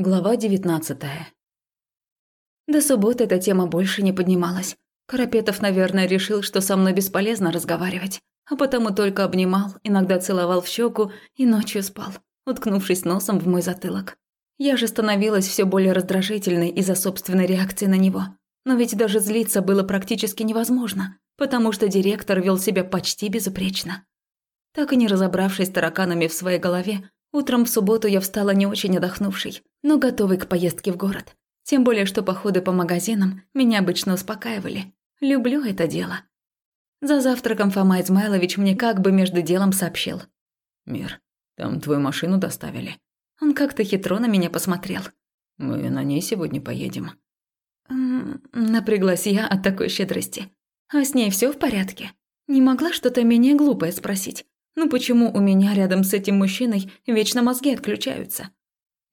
Глава девятнадцатая. До субботы эта тема больше не поднималась. Карапетов, наверное, решил, что со мной бесполезно разговаривать, а потому только обнимал, иногда целовал в щеку и ночью спал, уткнувшись носом в мой затылок. Я же становилась все более раздражительной из-за собственной реакции на него. Но ведь даже злиться было практически невозможно, потому что директор вел себя почти безупречно. Так и не разобравшись тараканами в своей голове, Утром в субботу я встала не очень отдохнувшей, но готовой к поездке в город. Тем более, что походы по магазинам меня обычно успокаивали. Люблю это дело. За завтраком Фома Измайлович мне как бы между делом сообщил. «Мир, там твою машину доставили». Он как-то хитро на меня посмотрел. «Мы на ней сегодня поедем». М напряглась я от такой щедрости. А с ней все в порядке? Не могла что-то менее глупое спросить. Ну почему у меня рядом с этим мужчиной вечно мозги отключаются?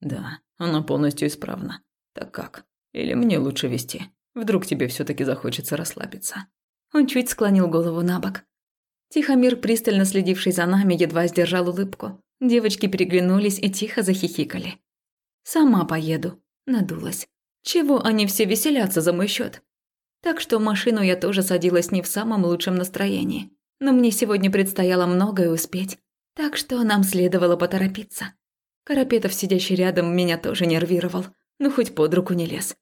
Да, она полностью исправна. Так как? Или мне лучше вести? Вдруг тебе все таки захочется расслабиться. Он чуть склонил голову на бок. Тихомир, пристально следивший за нами, едва сдержал улыбку. Девочки переглянулись и тихо захихикали. «Сама поеду», – надулась. «Чего они все веселятся за мой счет? Так что в машину я тоже садилась не в самом лучшем настроении. Но мне сегодня предстояло многое успеть, так что нам следовало поторопиться. Карапетов, сидящий рядом, меня тоже нервировал, но хоть под руку не лез.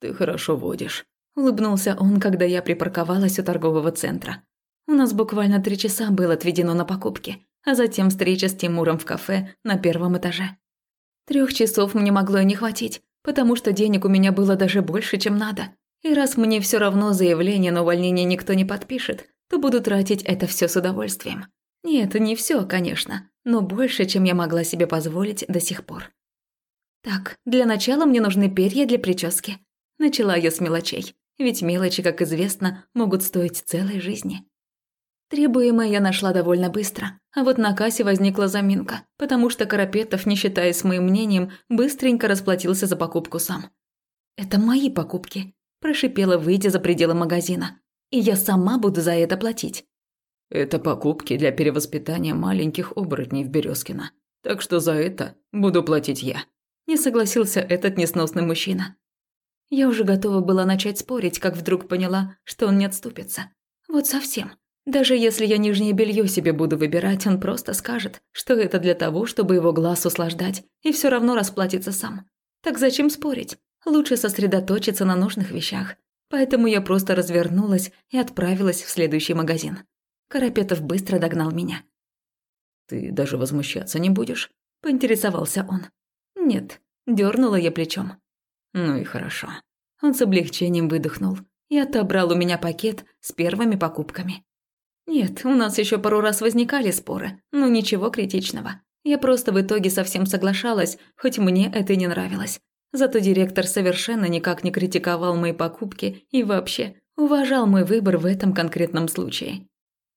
«Ты хорошо водишь», – улыбнулся он, когда я припарковалась у торгового центра. У нас буквально три часа было отведено на покупки, а затем встреча с Тимуром в кафе на первом этаже. Трех часов мне могло и не хватить, потому что денег у меня было даже больше, чем надо. И раз мне все равно заявление на увольнение никто не подпишет, то буду тратить это все с удовольствием. Нет, не все, конечно, но больше, чем я могла себе позволить до сих пор. Так, для начала мне нужны перья для прически. Начала я с мелочей, ведь мелочи, как известно, могут стоить целой жизни. Требуемое я нашла довольно быстро, а вот на кассе возникла заминка, потому что Карапетов, не считаясь моим мнением, быстренько расплатился за покупку сам. «Это мои покупки», – прошипела, выйдя за пределы магазина и я сама буду за это платить. Это покупки для перевоспитания маленьких оборотней в Березкино. Так что за это буду платить я. Не согласился этот несносный мужчина. Я уже готова была начать спорить, как вдруг поняла, что он не отступится. Вот совсем. Даже если я нижнее белье себе буду выбирать, он просто скажет, что это для того, чтобы его глаз услаждать, и все равно расплатится сам. Так зачем спорить? Лучше сосредоточиться на нужных вещах. Поэтому я просто развернулась и отправилась в следующий магазин. Карапетов быстро догнал меня. «Ты даже возмущаться не будешь?» – поинтересовался он. «Нет», – дернула я плечом. «Ну и хорошо». Он с облегчением выдохнул и отобрал у меня пакет с первыми покупками. Нет, у нас еще пару раз возникали споры, но ничего критичного. Я просто в итоге совсем соглашалась, хоть мне это и не нравилось. Зато директор совершенно никак не критиковал мои покупки и вообще уважал мой выбор в этом конкретном случае.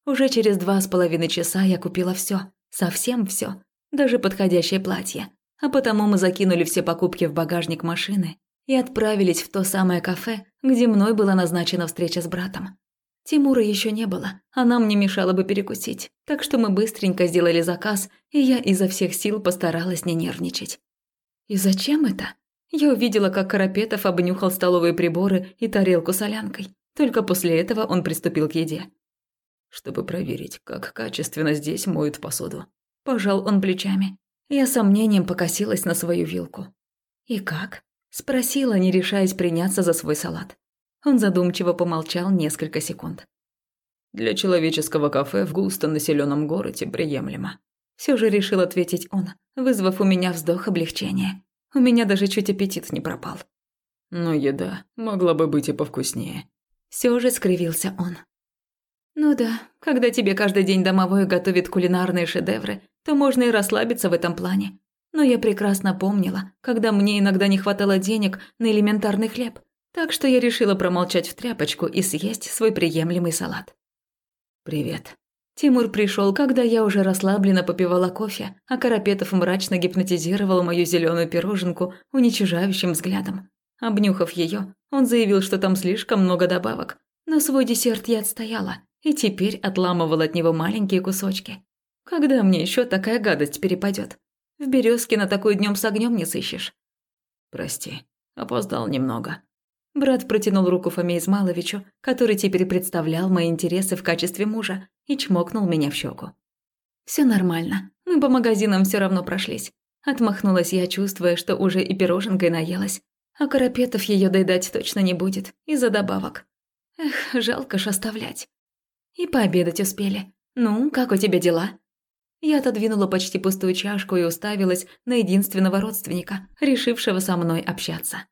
Уже через два с половиной часа я купила все, совсем все, даже подходящее платье. А потому мы закинули все покупки в багажник машины и отправились в то самое кафе, где мной была назначена встреча с братом. Тимура еще не было, а нам не мешало бы перекусить, так что мы быстренько сделали заказ, и я изо всех сил постаралась не нервничать. И зачем это? Я увидела, как Карапетов обнюхал столовые приборы и тарелку солянкой. Только после этого он приступил к еде. Чтобы проверить, как качественно здесь моют посуду. Пожал он плечами. Я сомнением покосилась на свою вилку. «И как?» – спросила, не решаясь приняться за свой салат. Он задумчиво помолчал несколько секунд. «Для человеческого кафе в густонаселенном городе приемлемо». Все же решил ответить он, вызвав у меня вздох облегчения. У меня даже чуть аппетит не пропал. Но еда могла бы быть и повкуснее. Все же скривился он. Ну да, когда тебе каждый день домовой готовит кулинарные шедевры, то можно и расслабиться в этом плане. Но я прекрасно помнила, когда мне иногда не хватало денег на элементарный хлеб, так что я решила промолчать в тряпочку и съесть свой приемлемый салат. «Привет», Тимур пришел, когда я уже расслабленно попивала кофе, а Карапетов мрачно гипнотизировал мою зеленую пироженку уничижающим взглядом. Обнюхав ее, он заявил, что там слишком много добавок. Но свой десерт я отстояла и теперь отламывала от него маленькие кусочки. Когда мне еще такая гадость перепадет? В березке на такой днем с огнем не сыщешь. Прости, опоздал немного». Брат протянул руку Фоме Измаловичу, который теперь представлял мои интересы в качестве мужа, и чмокнул меня в щеку. Все нормально, мы по магазинам все равно прошлись. Отмахнулась я, чувствуя, что уже и пироженкой наелась. А Карапетов ее доедать точно не будет, из-за добавок. Эх, жалко ж оставлять. И пообедать успели. Ну, как у тебя дела? Я отодвинула почти пустую чашку и уставилась на единственного родственника, решившего со мной общаться.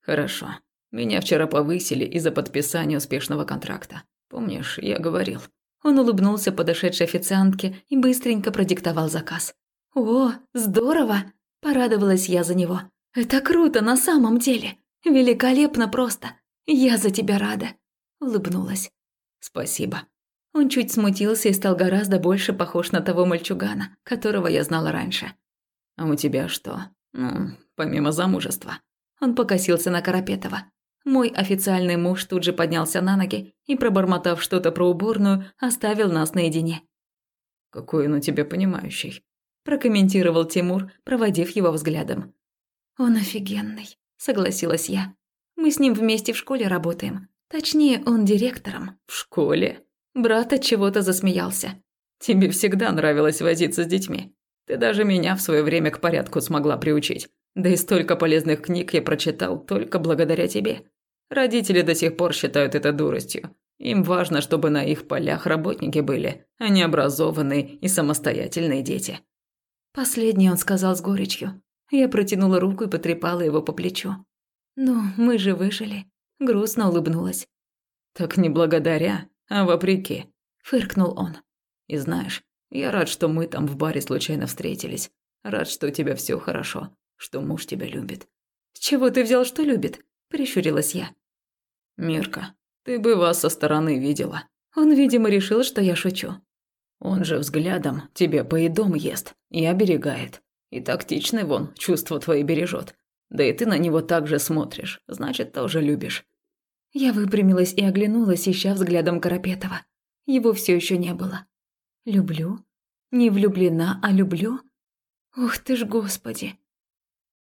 «Хорошо. Меня вчера повысили из-за подписания успешного контракта. Помнишь, я говорил?» Он улыбнулся подошедшей официантке и быстренько продиктовал заказ. «О, здорово!» – порадовалась я за него. «Это круто на самом деле! Великолепно просто! Я за тебя рада!» – улыбнулась. «Спасибо», он чуть смутился и стал гораздо больше похож на того мальчугана, которого я знала раньше. «А у тебя что? Ну, помимо замужества?» Он покосился на Карапетова. Мой официальный муж тут же поднялся на ноги и, пробормотав что-то про уборную, оставил нас наедине. «Какой он у тебя понимающий», – прокомментировал Тимур, проводив его взглядом. «Он офигенный», – согласилась я. «Мы с ним вместе в школе работаем. Точнее, он директором». «В школе?» Брат от чего-то засмеялся. Тебе всегда нравилось возиться с детьми. Ты даже меня в свое время к порядку смогла приучить. Да и столько полезных книг я прочитал только благодаря тебе. Родители до сих пор считают это дуростью. Им важно, чтобы на их полях работники были, а не образованные и самостоятельные дети. Последнее он сказал с горечью. Я протянула руку и потрепала его по плечу. «Ну, мы же выжили», – грустно улыбнулась. «Так не благодаря, а вопреки», – фыркнул он. «И знаешь, я рад, что мы там в баре случайно встретились. Рад, что у тебя все хорошо, что муж тебя любит». «С чего ты взял, что любит?» – прищурилась я. «Мирка, ты бы вас со стороны видела». Он, видимо, решил, что я шучу. Он же взглядом тебе по едом ест и оберегает. И тактичный вон, чувства твои бережет. Да и ты на него так же смотришь, значит, тоже любишь. Я выпрямилась и оглянулась, ища взглядом Карапетова. Его все еще не было. Люблю? Не влюблена, а люблю? Ух ты ж, господи!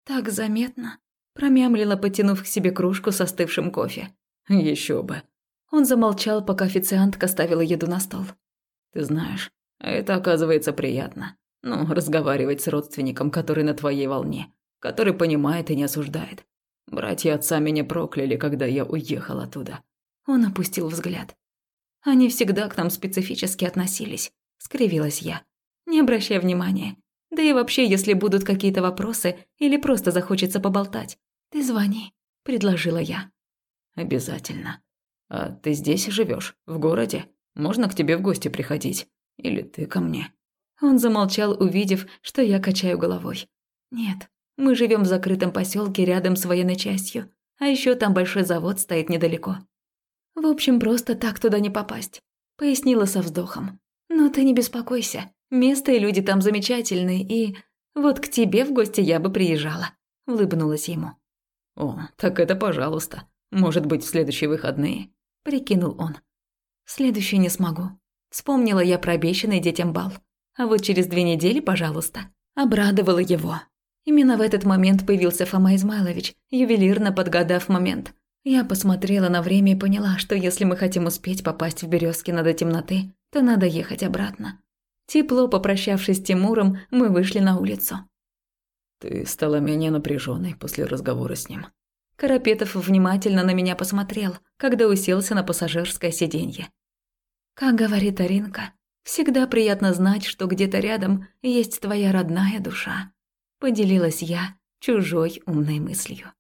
Так заметно. Промямлила, потянув к себе кружку с остывшим кофе. Еще бы. Он замолчал, пока официантка ставила еду на стол. Ты знаешь, это оказывается приятно. Ну, разговаривать с родственником, который на твоей волне, который понимает и не осуждает. Братья отца меня прокляли, когда я уехал оттуда. Он опустил взгляд. Они всегда к нам специфически относились, скривилась я. Не обращай внимания. Да и вообще, если будут какие-то вопросы или просто захочется поболтать, ты звони, предложила я. Обязательно. А ты здесь живешь, в городе? Можно к тебе в гости приходить? Или ты ко мне? Он замолчал, увидев, что я качаю головой. Нет, мы живем в закрытом поселке рядом с военной частью, а еще там большой завод стоит недалеко. В общем, просто так туда не попасть, пояснила со вздохом. Но ты не беспокойся, место и люди там замечательные, и вот к тебе в гости я бы приезжала, улыбнулась ему. О, так это пожалуйста. Может быть, в следующие выходные, прикинул он. В следующий не смогу. Вспомнила я про обещанный детям бал. А вот через две недели, пожалуйста. Обрадовала его. Именно в этот момент появился Фома Измайлович, ювелирно подгадав момент. Я посмотрела на время и поняла, что если мы хотим успеть попасть в Березкино до темноты, то надо ехать обратно. Тепло попрощавшись с Тимуром, мы вышли на улицу. «Ты стала менее напряженной после разговора с ним». Карапетов внимательно на меня посмотрел, когда уселся на пассажирское сиденье. «Как говорит Аринка, всегда приятно знать, что где-то рядом есть твоя родная душа». Поделилась я чужой умной мыслью.